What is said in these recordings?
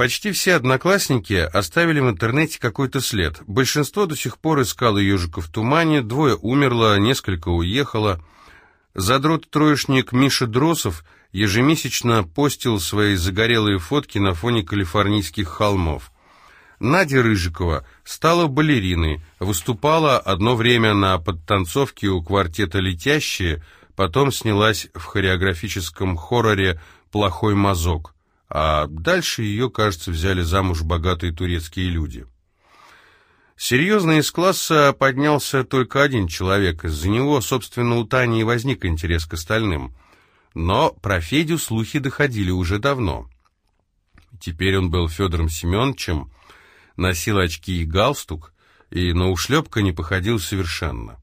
Почти все одноклассники оставили в интернете какой-то след. Большинство до сих пор искало ежика в тумане, двое умерло, несколько уехало. Задрот-троечник Миша Дросов ежемесячно постил свои загорелые фотки на фоне калифорнийских холмов. Надя Рыжикова стала балериной, выступала одно время на подтанцовке у квартета «Летящие», потом снялась в хореографическом хорроре «Плохой мазок», а дальше ее, кажется, взяли замуж богатые турецкие люди. Серьезно из класса поднялся только один человек, из-за него, собственно, у Тани и возник интерес к остальным. Но про Федю слухи доходили уже давно. Теперь он был Федором Семеновичем, носил очки и галстук, и на ушлепка не походил совершенно.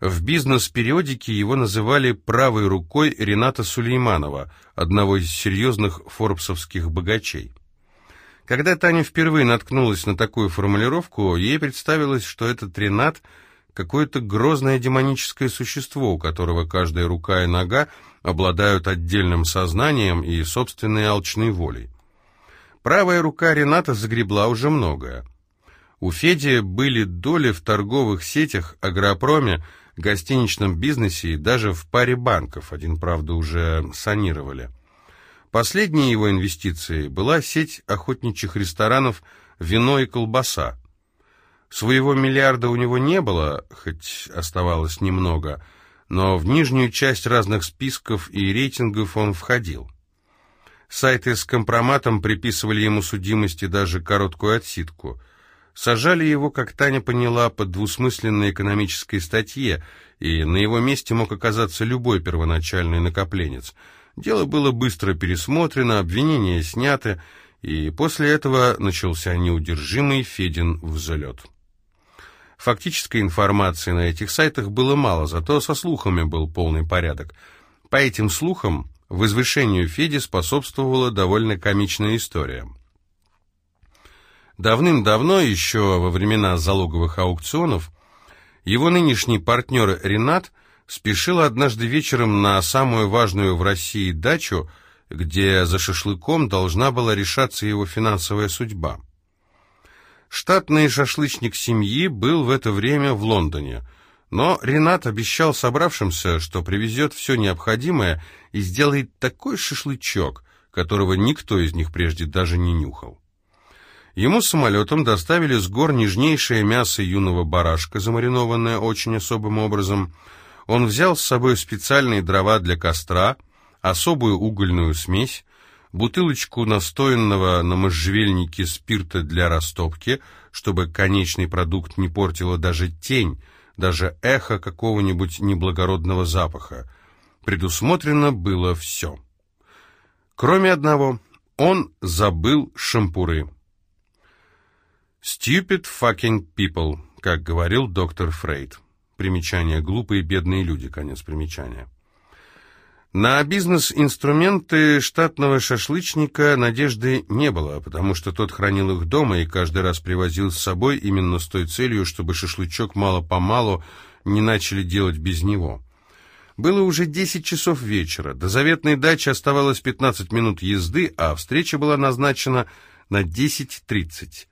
В бизнес-периодике его называли правой рукой Рената Сулейманова, одного из серьезных форбсовских богачей. Когда Таня впервые наткнулась на такую формулировку, ей представилось, что этот Ренат — какое-то грозное демоническое существо, у которого каждая рука и нога обладают отдельным сознанием и собственной алчной волей. Правая рука Рената загребла уже многое. У Феди были доли в торговых сетях, агропроме, гостиничном бизнесе и даже в паре банков, один, правда, уже санировали. Последней его инвестицией была сеть охотничьих ресторанов «Вино и колбаса». Своего миллиарда у него не было, хоть оставалось немного, но в нижнюю часть разных списков и рейтингов он входил. Сайты с компроматом приписывали ему судимости даже короткую отсидку. Сажали его, как Таня поняла, по двусмысленной экономической статье, и на его месте мог оказаться любой первоначальный накопленец. Дело было быстро пересмотрено, обвинения сняты, и после этого начался неудержимый Федин взлет. Фактической информации на этих сайтах было мало, зато со слухами был полный порядок. По этим слухам Возвышению Феди способствовала довольно комичная история. Давным-давно, еще во времена залоговых аукционов, его нынешний партнер Ренат спешил однажды вечером на самую важную в России дачу, где за шашлыком должна была решаться его финансовая судьба. Штатный шашлычник семьи был в это время в Лондоне – но Ренат обещал собравшимся, что привезет все необходимое и сделает такой шашлычок, которого никто из них прежде даже не нюхал. Ему самолетом доставили с гор нежнейшее мясо юного барашка, замаринованное очень особым образом. Он взял с собой специальные дрова для костра, особую угольную смесь, бутылочку настоянного на можжевельнике спирта для растопки, чтобы конечный продукт не портила даже тень, даже эхо какого-нибудь неблагородного запаха. Предусмотрено было все. Кроме одного, он забыл шампуры. «Stupid fucking people», как говорил доктор Фрейд. Примечание «Глупые бедные люди», конец примечания. На бизнес-инструменты штатного шашлычника надежды не было, потому что тот хранил их дома и каждый раз привозил с собой именно с той целью, чтобы шашлычок мало-помалу не начали делать без него. Было уже 10 часов вечера, до заветной дачи оставалось 15 минут езды, а встреча была назначена на 10.30.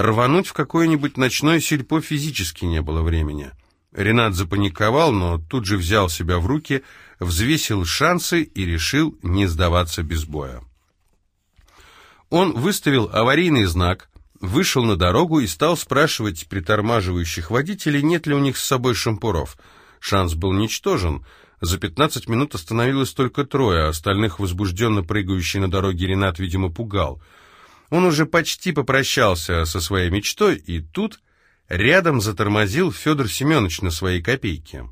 Рвануть в какое-нибудь ночное сельпо физически не было времени. Ренат запаниковал, но тут же взял себя в руки, взвесил шансы и решил не сдаваться без боя. Он выставил аварийный знак, вышел на дорогу и стал спрашивать притормаживающих водителей, нет ли у них с собой шампуров. Шанс был ничтожен. За 15 минут остановилось только трое, остальных возбужденно прыгающий на дороге Ренат, видимо, пугал. Он уже почти попрощался со своей мечтой, и тут Рядом затормозил Федор Семенович на своей копейке.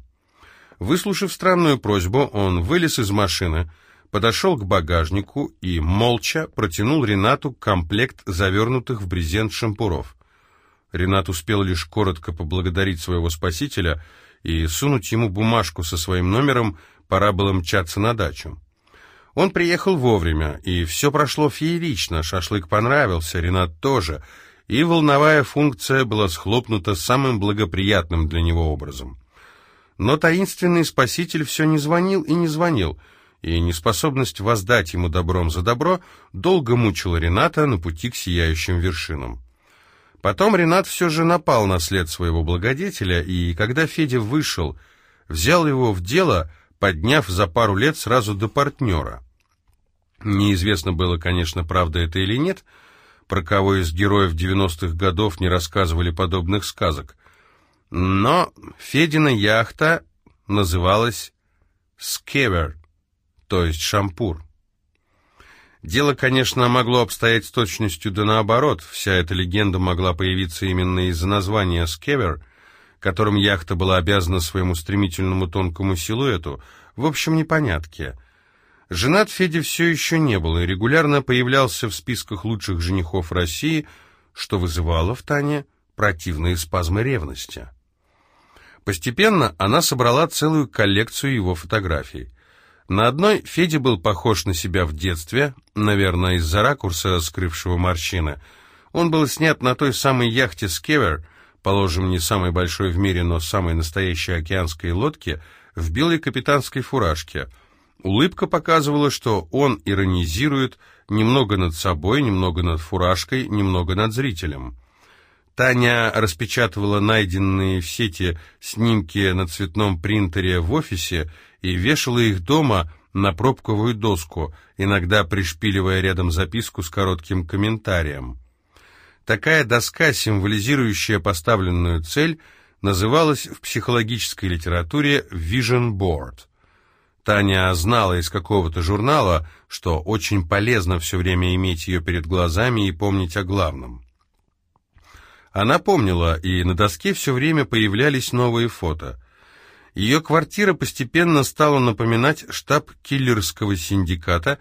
Выслушав странную просьбу, он вылез из машины, подошел к багажнику и молча протянул Ренату комплект завернутых в брезент шампуров. Ренат успел лишь коротко поблагодарить своего спасителя и сунуть ему бумажку со своим номером, пора было мчаться на дачу. Он приехал вовремя, и все прошло феерично, шашлык понравился, Ренат тоже — и волновая функция была схлопнута самым благоприятным для него образом. Но таинственный спаситель все не звонил и не звонил, и неспособность воздать ему добром за добро долго мучила Рената на пути к сияющим вершинам. Потом Ренат все же напал на след своего благодетеля, и когда Федя вышел, взял его в дело, подняв за пару лет сразу до партнера. Неизвестно было, конечно, правда это или нет, про кого из героев 90-х годов не рассказывали подобных сказок. Но Федина яхта называлась «Скевер», то есть «Шампур». Дело, конечно, могло обстоять с точностью да наоборот. Вся эта легенда могла появиться именно из-за названия «Скевер», которым яхта была обязана своему стремительному тонкому силуэту. В общем, непонятки. Женат Федя все еще не был и регулярно появлялся в списках лучших женихов России, что вызывало в Тане противные спазмы ревности. Постепенно она собрала целую коллекцию его фотографий. На одной Федя был похож на себя в детстве, наверное, из-за ракурса, скрывшего морщины. Он был снят на той самой яхте «Скевер», положим, не самой большой в мире, но самой настоящей океанской лодке, в белой капитанской фуражке. Улыбка показывала, что он иронизирует немного над собой, немного над фуражкой, немного над зрителем. Таня распечатывала найденные в сети снимки на цветном принтере в офисе и вешала их дома на пробковую доску, иногда пришпиливая рядом записку с коротким комментарием. Такая доска, символизирующая поставленную цель, называлась в психологической литературе «Vision Board». Таня знала из какого-то журнала, что очень полезно все время иметь ее перед глазами и помнить о главном. Она помнила, и на доске все время появлялись новые фото. Ее квартира постепенно стала напоминать штаб киллерского синдиката.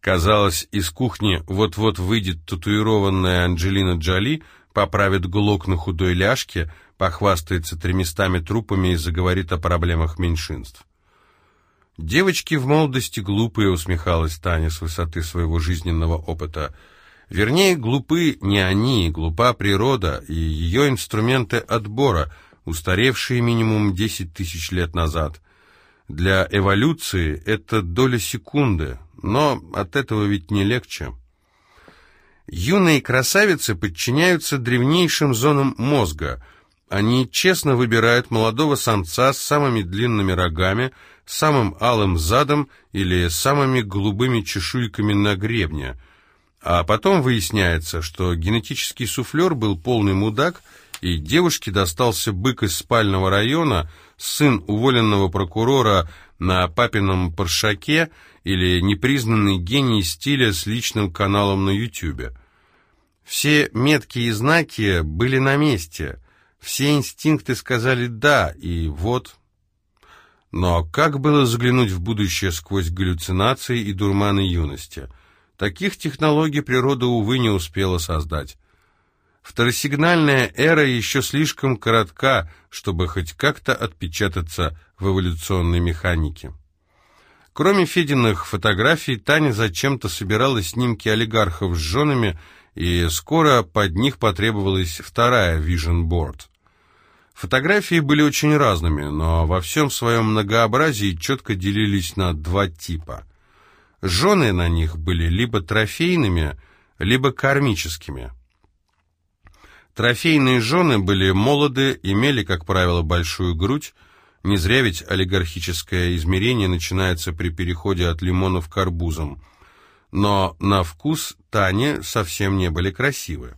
Казалось, из кухни вот-вот выйдет татуированная Анджелина Джоли, поправит глок на худой ляжке, похвастается тремястами трупами и заговорит о проблемах меньшинств. «Девочки в молодости глупые», — усмехалась Таня с высоты своего жизненного опыта — Вернее, глупы не они, глупа природа и ее инструменты отбора, устаревшие минимум 10 тысяч лет назад. Для эволюции это доля секунды, но от этого ведь не легче. Юные красавицы подчиняются древнейшим зонам мозга. Они честно выбирают молодого самца с самыми длинными рогами, самым алым задом или самыми голубыми чешуйками на гребне – а потом выясняется, что генетический суфлер был полный мудак, и девушке достался бык из спального района, сын уволенного прокурора на папином паршаке или непризнанный гений стиля с личным каналом на Ютубе. Все метки и знаки были на месте, все инстинкты сказали «да», и вот... Но как было заглянуть в будущее сквозь галлюцинации и дурманы юности – Таких технологий природа, увы, не успела создать. Второсигнальная эра еще слишком коротка, чтобы хоть как-то отпечататься в эволюционной механике. Кроме Фединых фотографий, Таня зачем-то собирала снимки олигархов с женами, и скоро под них потребовалась вторая Vision Board. Фотографии были очень разными, но во всем своем многообразии четко делились на два типа. Жены на них были либо трофейными, либо кармическими. Трофейные жены были молоды, имели, как правило, большую грудь, не зря ведь олигархическое измерение начинается при переходе от лимонов к арбузам. Но на вкус Тани совсем не были красивы.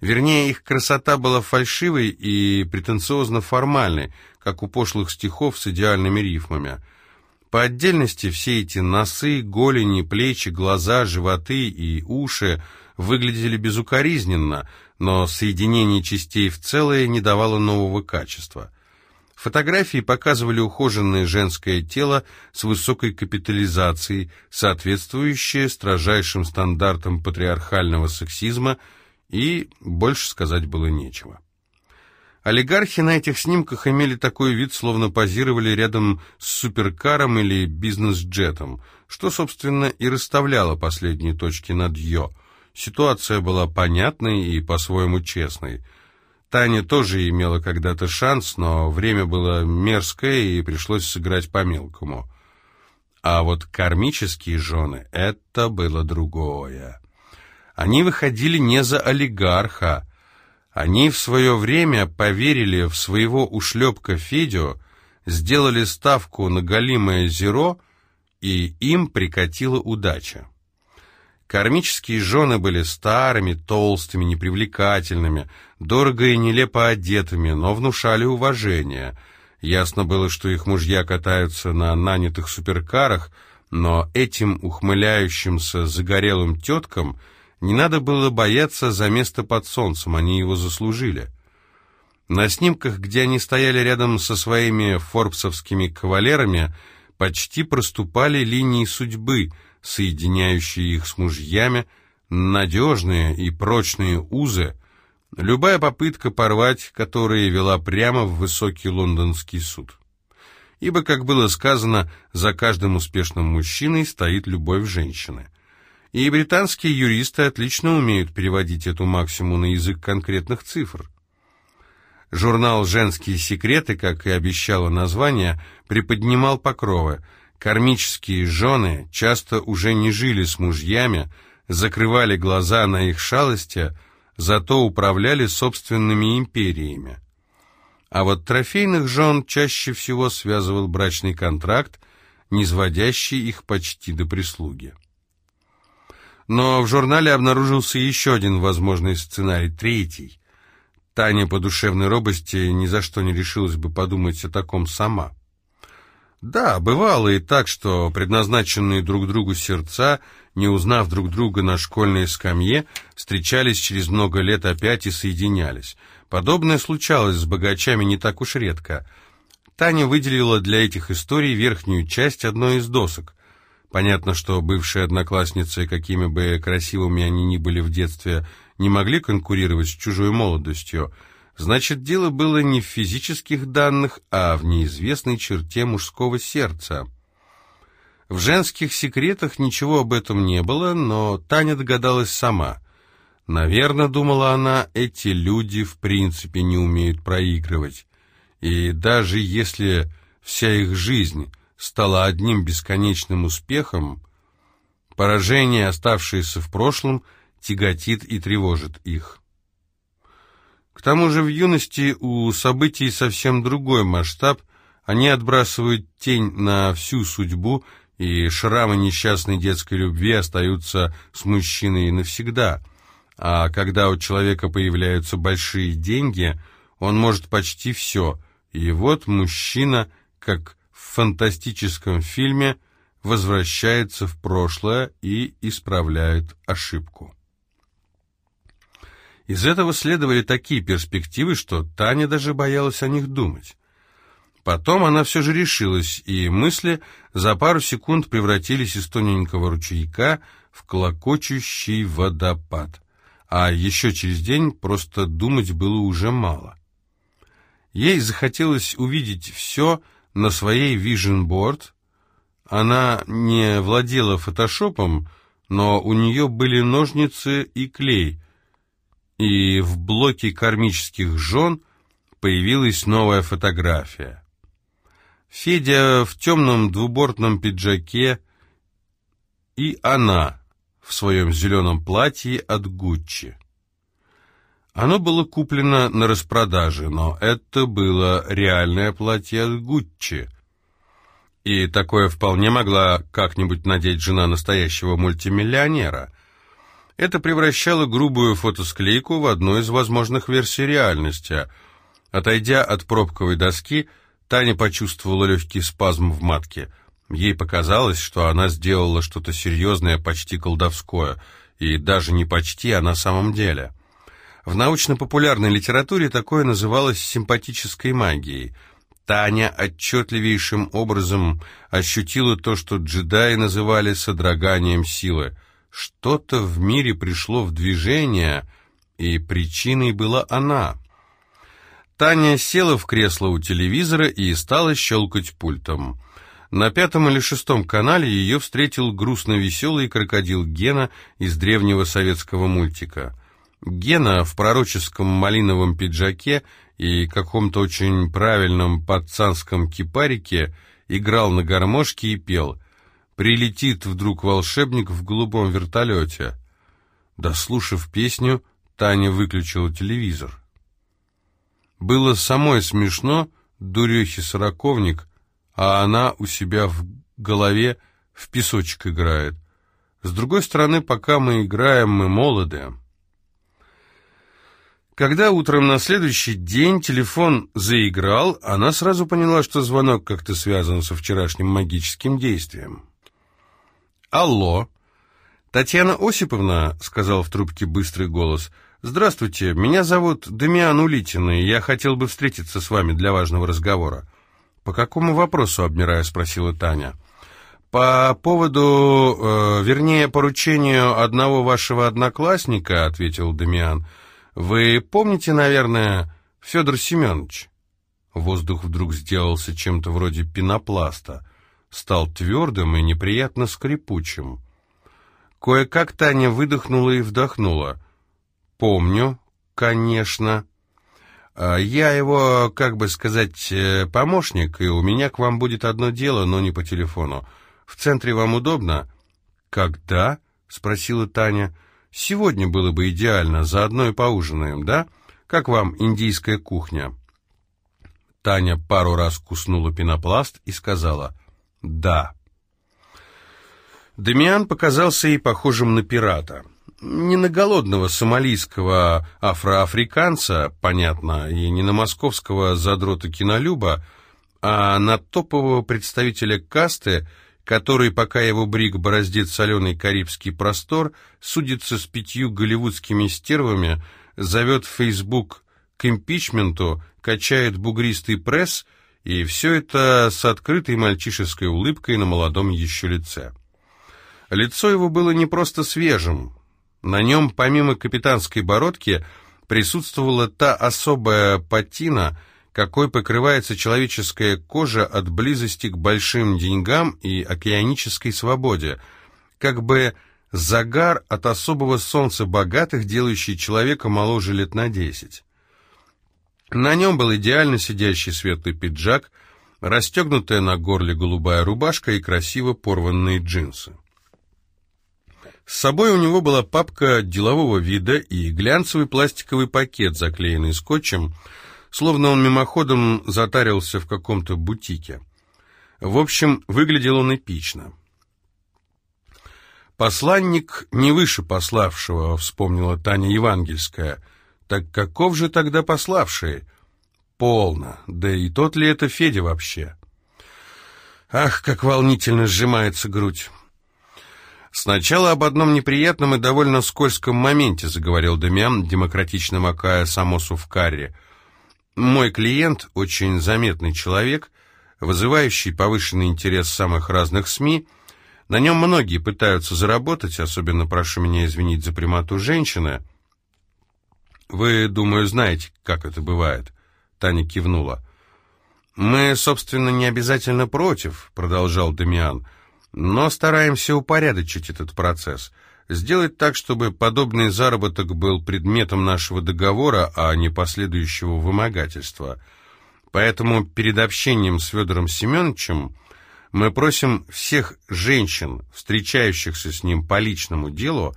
Вернее, их красота была фальшивой и претенциозно формальной, как у пошлых стихов с идеальными рифмами – по отдельности все эти носы, голени, плечи, глаза, животы и уши выглядели безукоризненно, но соединение частей в целое не давало нового качества. Фотографии показывали ухоженное женское тело с высокой капитализацией, соответствующее строжайшим стандартам патриархального сексизма, и больше сказать было нечего. Олигархи на этих снимках имели такой вид, словно позировали рядом с суперкаром или бизнес-джетом, что, собственно, и расставляло последние точки над «ё». Ситуация была понятной и по-своему честной. Таня тоже имела когда-то шанс, но время было мерзкое, и пришлось сыграть по-мелкому. А вот кармические жены — это было другое. Они выходили не за олигарха. Они в свое время поверили в своего ушлепка Федю, сделали ставку на голимое зеро, и им прикатила удача. Кармические жены были старыми, толстыми, непривлекательными, дорого и нелепо одетыми, но внушали уважение — Ясно было, что их мужья катаются на нанятых суперкарах, но этим ухмыляющимся загорелым теткам не надо было бояться за место под солнцем, они его заслужили. На снимках, где они стояли рядом со своими форбсовскими кавалерами, почти проступали линии судьбы, соединяющие их с мужьями, надежные и прочные узы, Любая попытка порвать которые вела прямо в высокий лондонский суд. Ибо, как было сказано, за каждым успешным мужчиной стоит любовь женщины. И британские юристы отлично умеют переводить эту максиму на язык конкретных цифр. Журнал «Женские секреты», как и обещало название, приподнимал покровы. Кармические жены часто уже не жили с мужьями, закрывали глаза на их шалости – зато управляли собственными империями. А вот трофейных жен чаще всего связывал брачный контракт, низводящий их почти до прислуги. Но в журнале обнаружился еще один возможный сценарий, третий. Таня по душевной робости ни за что не решилась бы подумать о таком сама. Да, бывало и так, что предназначенные друг другу сердца, не узнав друг друга на школьной скамье, встречались через много лет опять и соединялись. Подобное случалось с богачами не так уж редко. Таня выделила для этих историй верхнюю часть одной из досок. Понятно, что бывшие одноклассницы, какими бы красивыми они ни были в детстве, не могли конкурировать с чужой молодостью — Значит, дело было не в физических данных, а в неизвестной черте мужского сердца. В женских секретах ничего об этом не было, но Таня догадалась сама. Наверное, думала она, эти люди в принципе не умеют проигрывать. И даже если вся их жизнь стала одним бесконечным успехом, поражение, оставшееся в прошлом, тяготит и тревожит их. К тому же в юности у событий совсем другой масштаб, они отбрасывают тень на всю судьбу, и шрамы несчастной детской любви остаются с мужчиной навсегда. А когда у человека появляются большие деньги, он может почти все. И вот мужчина, как фантастическом фильме, возвращается в прошлое и исправляет ошибку. Из этого следовали такие перспективы, что Таня даже боялась о них думать. Потом она все же решилась, и мысли за пару секунд превратились из тоненького ручейка в клокочущий водопад. А еще через день просто думать было уже мало. Ей захотелось увидеть все на своей Vision Board. Она не владела фотошопом, но у нее были ножницы и клей — и в блоке кармических жен появилась новая фотография. Федя в темном двубортном пиджаке и она в своем зеленом платье от Гуччи. Оно было куплено на распродаже, но это было реальное платье от Гуччи. И такое вполне могла как-нибудь надеть жена настоящего мультимиллионера. Это превращало грубую фотосклейку в одну из возможных версий реальности. Отойдя от пробковой доски, Таня почувствовала легкий спазм в матке. Ей показалось, что она сделала что-то серьезное, почти колдовское. И даже не почти, а на самом деле. В научно-популярной литературе такое называлось симпатической магией. Таня отчетливейшим образом ощутила то, что джедаи называли содроганием силы — что-то в мире пришло в движение, и причиной была она. Таня села в кресло у телевизора и стала щелкать пультом. На пятом или шестом канале ее встретил грустно-веселый крокодил Гена из древнего советского мультика. Гена в пророческом малиновом пиджаке и каком-то очень правильном пацанском кипарике играл на гармошке и пел прилетит вдруг волшебник в голубом вертолете. Дослушав песню, Таня выключила телевизор. Было самой смешно, дурехи сороковник, а она у себя в голове в песочек играет. С другой стороны, пока мы играем, мы молоды. Когда утром на следующий день телефон заиграл, она сразу поняла, что звонок как-то связан со вчерашним магическим действием. «Алло!» «Татьяна Осиповна», — сказал в трубке быстрый голос, — «здравствуйте, меня зовут Дамиан Улитин, и я хотел бы встретиться с вами для важного разговора». «По какому вопросу?» — обмирая, спросила Таня. «По поводу, э, вернее, поручению одного вашего одноклассника», — ответил Дамиан. «Вы помните, наверное, Федор Семенович?» Воздух вдруг сделался чем-то вроде пенопласта, стал твердым и неприятно скрипучим. Кое-как Таня выдохнула и вдохнула. «Помню, конечно. А я его, как бы сказать, э, помощник, и у меня к вам будет одно дело, но не по телефону. В центре вам удобно?» «Когда?» — спросила Таня. «Сегодня было бы идеально, заодно и поужинаем, да? Как вам индийская кухня?» Таня пару раз куснула пенопласт и сказала «да». Дамиан показался ей похожим на пирата. Не на голодного сомалийского афроафриканца, понятно, и не на московского задрота-кинолюба, а на топового представителя касты, который, пока его брик бороздит соленый карибский простор, судится с пятью голливудскими стервами, зовет Фейсбук к импичменту, качает бугристый пресс, и все это с открытой мальчишеской улыбкой на молодом еще лице. Лицо его было не просто свежим. На нем, помимо капитанской бородки, присутствовала та особая патина, какой покрывается человеческая кожа от близости к большим деньгам и океанической свободе, как бы загар от особого солнца богатых, делающий человека моложе лет на десять. На нем был идеально сидящий светлый пиджак, расстегнутая на горле голубая рубашка и красиво порванные джинсы. С собой у него была папка делового вида и глянцевый пластиковый пакет, заклеенный скотчем, словно он мимоходом затарился в каком-то бутике. В общем, выглядел он эпично. «Посланник не выше пославшего», — вспомнила Таня Евангельская. «Так каков же тогда пославший?» «Полно. Да и тот ли это Федя вообще?» «Ах, как волнительно сжимается грудь!» «Сначала об одном неприятном и довольно скользком моменте», — заговорил Демян, демократично макая самосу в карре. «Мой клиент, очень заметный человек, вызывающий повышенный интерес самых разных СМИ, на нем многие пытаются заработать, особенно прошу меня извинить за прямоту женщины. Вы, думаю, знаете, как это бывает», — Таня кивнула. «Мы, собственно, не обязательно против», — продолжал Демиан, — но стараемся упорядочить этот процесс, сделать так, чтобы подобный заработок был предметом нашего договора, а не последующего вымогательства. Поэтому перед общением с Федором Семеновичем мы просим всех женщин, встречающихся с ним по личному делу,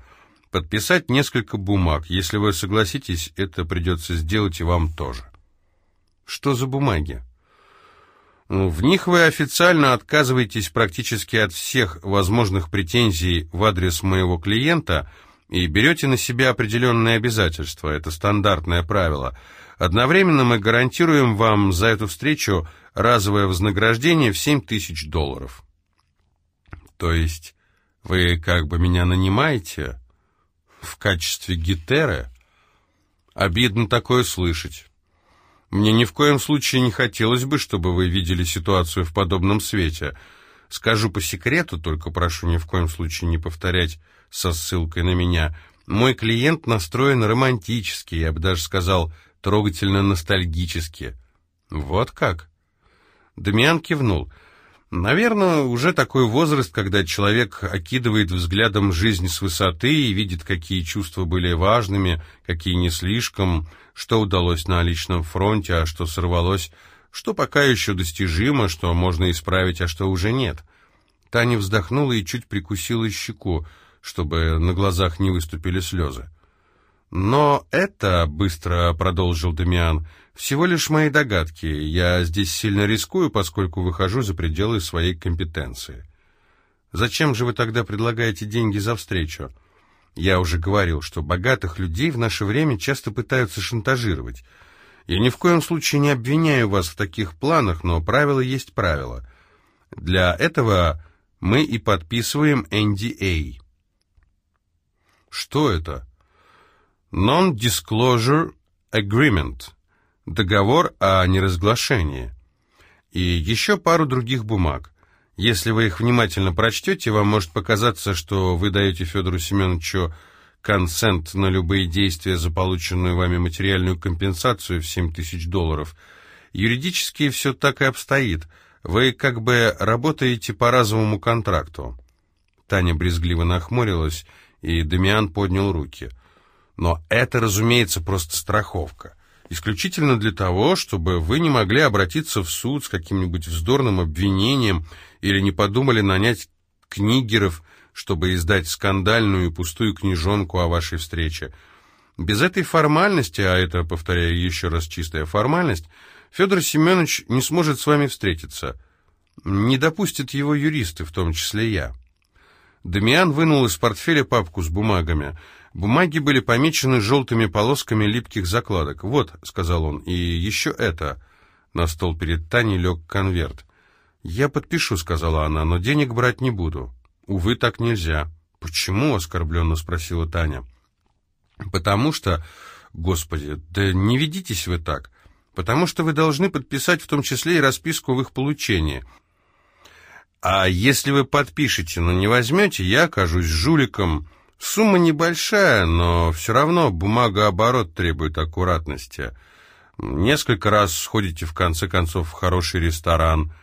подписать несколько бумаг. Если вы согласитесь, это придется сделать и вам тоже. Что за бумаги? В них вы официально отказываетесь практически от всех возможных претензий в адрес моего клиента и берете на себя определенные обязательства. Это стандартное правило. Одновременно мы гарантируем вам за эту встречу разовое вознаграждение в 7 тысяч долларов. То есть вы как бы меня нанимаете в качестве гитеры? Обидно такое слышать. Мне ни в коем случае не хотелось бы, чтобы вы видели ситуацию в подобном свете. Скажу по секрету, только прошу ни в коем случае не повторять со ссылкой на меня. Мой клиент настроен романтически, я бы даже сказал, трогательно ностальгически. Вот как? Дамиан кивнул. Наверное, уже такой возраст, когда человек окидывает взглядом жизнь с высоты и видит, какие чувства были важными, какие не слишком, что удалось на личном фронте, а что сорвалось, что пока еще достижимо, что можно исправить, а что уже нет. Таня вздохнула и чуть прикусила щеку, чтобы на глазах не выступили слезы. «Но это, — быстро продолжил Дамиан, — всего лишь мои догадки. Я здесь сильно рискую, поскольку выхожу за пределы своей компетенции. Зачем же вы тогда предлагаете деньги за встречу? Я уже говорил, что богатых людей в наше время часто пытаются шантажировать. Я ни в коем случае не обвиняю вас в таких планах, но правило есть правило. Для этого мы и подписываем NDA». «Что это?» Non-Disclosure Agreement, договор о неразглашении, и еще пару других бумаг. Если вы их внимательно прочтете, вам может показаться, что вы даете Федору Семеновичу консент на любые действия за полученную вами материальную компенсацию в 7 тысяч долларов. Юридически все так и обстоит. Вы как бы работаете по разовому контракту. Таня брезгливо нахмурилась, и Дамиан поднял руки – но это, разумеется, просто страховка. Исключительно для того, чтобы вы не могли обратиться в суд с каким-нибудь вздорным обвинением или не подумали нанять книгеров, чтобы издать скандальную и пустую книжонку о вашей встрече. Без этой формальности, а это, повторяю еще раз, чистая формальность, Федор Семенович не сможет с вами встретиться. Не допустят его юристы, в том числе я. Дамиан вынул из портфеля папку с бумагами – Бумаги были помечены желтыми полосками липких закладок. «Вот», — сказал он, — «и еще это». На стол перед Таней лег конверт. «Я подпишу», — сказала она, — «но денег брать не буду». «Увы, так нельзя». «Почему?» — оскорбленно спросила Таня. «Потому что...» «Господи, да не ведитесь вы так. Потому что вы должны подписать в том числе и расписку в их получении». «А если вы подпишете, но не возьмете, я окажусь жуликом». Сумма небольшая, но все равно бумагооборот требует аккуратности. Несколько раз сходите, в конце концов, в хороший ресторан.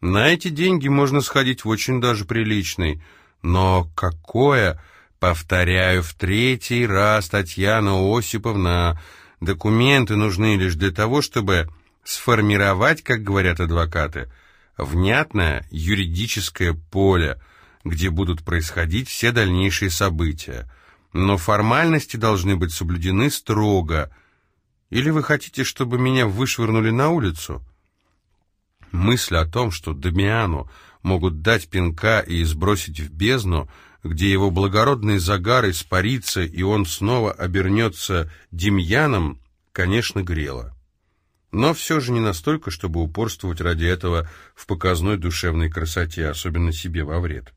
На эти деньги можно сходить в очень даже приличный. Но какое, повторяю в третий раз, Татьяна Осиповна, документы нужны лишь для того, чтобы сформировать, как говорят адвокаты, внятное юридическое поле – где будут происходить все дальнейшие события. Но формальности должны быть соблюдены строго. Или вы хотите, чтобы меня вышвырнули на улицу? Мысль о том, что Дамиану могут дать пинка и сбросить в бездну, где его благородный загар испарится, и он снова обернется Демьяном, конечно, грела. Но все же не настолько, чтобы упорствовать ради этого в показной душевной красоте, особенно себе во вред.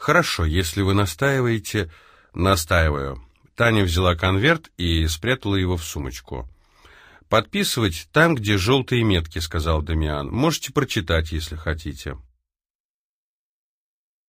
«Хорошо, если вы настаиваете...» «Настаиваю». Таня взяла конверт и спрятала его в сумочку. «Подписывать там, где желтые метки», — сказал Дамиан. «Можете прочитать, если хотите».